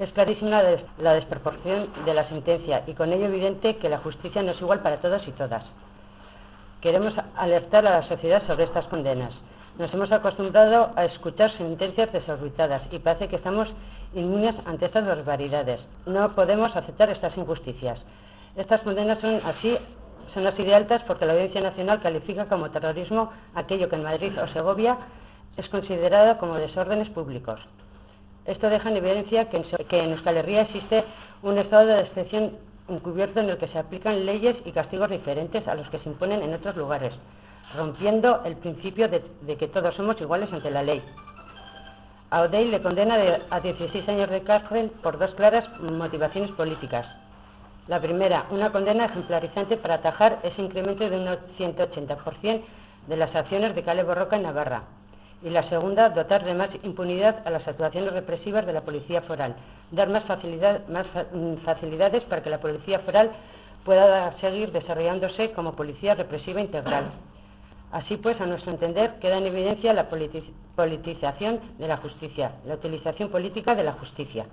Es clarísima la desproporción de la sentencia y con ello evidente que la justicia no es igual para todos y todas. Queremos alertar a la sociedad sobre estas condenas. Nos hemos acostumbrado a escuchar sentencias desorbitadas y parece que estamos inmunes ante estas barbaridades. No podemos aceptar estas injusticias. Estas condenas son así son así de altas porque la Audiencia Nacional califica como terrorismo aquello que en Madrid o Segovia es considerado como desórdenes públicos. Esto deja en evidencia que en, Euskal Herria existe un estado de excepción encubierto en el que se aplican leyes y castigos diferentes a los que se imponen en otros lugares, rompiendo el principio de, que todos somos iguales ante la ley. A Odey le condena a 16 años de cárcel por dos claras motivaciones políticas. La primera, una condena ejemplarizante para atajar ese incremento de un 180% de las acciones de Cale Borroca en Navarra. Y la segunda, dotar de más impunidad a las actuaciones represivas de la Policía Foral, dar más, más mm, facilidades para que la Policía Foral pueda seguir desarrollándose como policía represiva integral. Así pues, a nuestro entender, queda en evidencia la politización de la justicia, la utilización política de la justicia.